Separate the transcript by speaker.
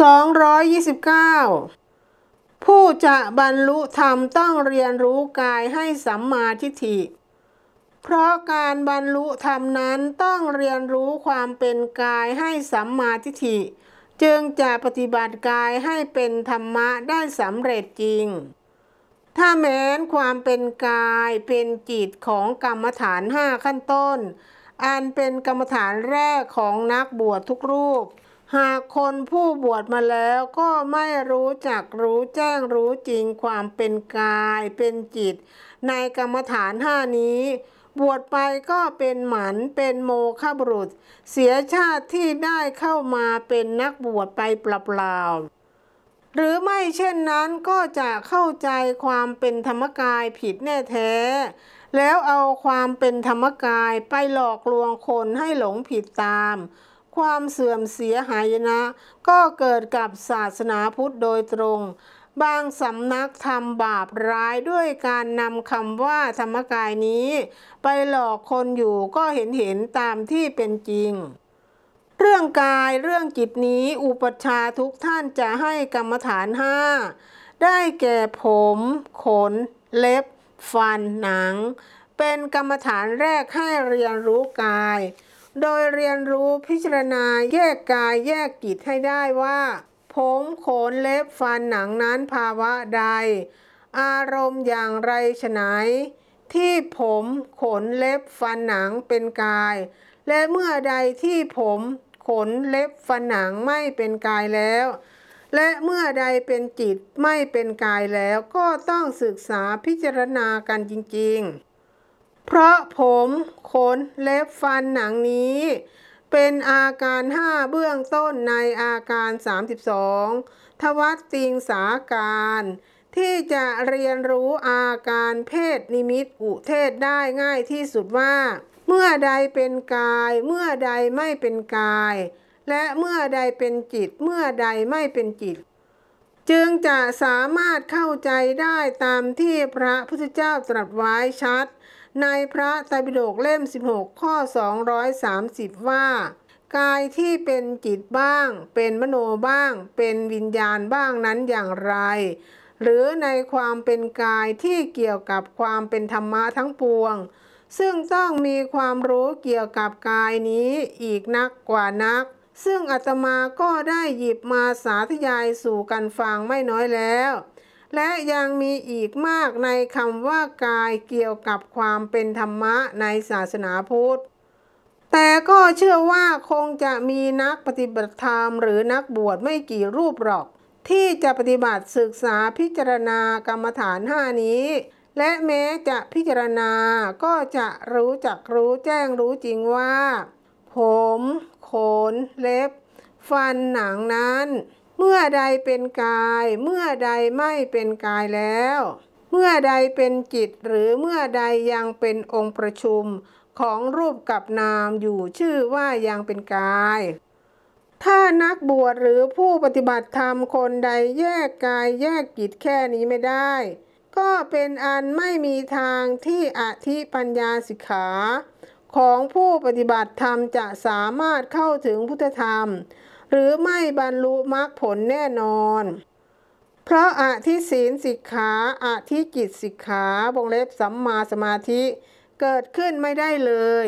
Speaker 1: 229 ผู้จะบรรลุธรรมต้องเรียนรู้กายให้สัมมาทิฏฐิ เพราะการบรรลุธรรมนั้นต้องเรียนรู้ความเป็นกายให้สัมมาทิฏฐิ จึงจะปฏิบัติกายให้เป็นธรรมะได้สำเร็จจริง ถ้าแม้นความเป็นกายเป็นจิตของกรรมฐานห้าขั้นต้น อันเป็นกรรมฐานแรกของนักบวชทุกรูป หากคนผู้บวชมาแล้วก็ไม่รู้จักรู้แจ้งรู้จริงความเป็นกายเป็นจิต ในกรรมฐานห้านี้ บวชไปก็เป็นหมันเป็นโมฆะบุรุษ เสียชาติที่ได้เข้ามาเป็นนักบวชไปเปล่าๆหรือไม่เช่นนั้นก็จะเข้าใจความเป็นธรรมกายผิดแน่แท้ แล้วเอาความเป็นธรรมกายไปหลอกลวงคนให้หลงผิดตาม ความเสื่อมเสียหายนะ ก็เกิดกับศาสนาพุทธโดยตรง บางสำนักทำบาปร้ายด้วยการนำคำว่าธรรมกายนี้ ไปหลอกคนอยู่ก็เห็นเห็นตามที่เป็นจริงเรื่องกายเรื่องจิตนี้อุปชาทุกท่านจะให้กรรมฐานห้าได้แก่ผม ขน เล็บ ฟันหนัง เป็นกรรมฐานแรกให้เรียนรู้กาย โดยเรียนรู้พิจารณาแยกกายแยกจิตให้ได้ว่า ผมขนเล็บฟันหนังนั้นภาวะใด อารมณ์อย่างไรฉะไหน ที่ผมขนเล็บฟันหนังเป็นกาย และเมื่อใดที่ผมขนเล็บฟันหนังไม่เป็นกายแล้ว และเมื่อใดเป็นจิตไม่เป็นกายแล้วก็ต้องศึกษาพิจารณากันจริง ๆ เพราะผมขนเล็บฟันหนังนี้ เป็นอาการห้าเบื้องต้นในอาการ 32 ทวัตติงสาการ ที่จะเรียนรู้อาการเพศนิมิตอุเทศได้ง่ายที่สุดว่า เมื่อใดเป็นกาย เมื่อใดไม่เป็นกาย และเมื่อใดเป็นจิต เมื่อใดไม่เป็นจิต จึงจะสามารถเข้าใจได้ตามที่พระพุทธเจ้าตรัสไว้ชัด ในพระไตรปิฎกเล่ม 16 ข้อ 230 ว่า กายที่เป็นจิตบ้าง เป็นมโนบ้าง เป็นวิญญาณบ้างนั้นอย่างไร หรือในความเป็นกายที่เกี่ยวกับความเป็นธรรมะทั้งปวง ซึ่งต้องมีความรู้เกี่ยวกับกายนี้อีกนักกว่านัก ซึ่งอาตมาก็ได้หยิบมาสาธยายสู่กันฟังไม่น้อยแล้ว และยังมีอีกมากในคำว่ากายเกี่ยวกับความเป็นธรรมะในศาสนาพุทธ แต่ก็เชื่อว่าคงจะมีนักปฏิบัติธรรมหรือนักบวชไม่กี่รูปหรอก ที่จะปฏิบัติศึกษาพิจารณากรรมฐานห้านี้และแม้จะพิจารณาก็จะรู้จักรู้แจ้งรู้จริงว่า ผม ขนเล็บ ฟันหนังนั้น เมื่อใดเป็นกาย เมื่อใดไม่เป็นกายแล้ว เมื่อใดเป็นจิตหรือเมื่อใดยังเป็นองค์ประชุมของรูปกับนามอยู่ชื่อว่ายังเป็นกาย ถ้านักบวชหรือผู้ปฏิบัติธรรมคนใดแยกกายแยกจิตแค่นี้ไม่ได้ ก็เป็นอันไม่มีทางที่อธิปัญญาสิกขา ของผู้ปฏิบัติธรรมจะสามารถเข้าถึงพุทธธรรม หรือไม่บรรลุมรรคผลแน่นอน เพราะอธิศีลสิกขาอธิจิตสิกขาวงเล็บสัมมาสมาธิเกิดขึ้นไม่ได้เลย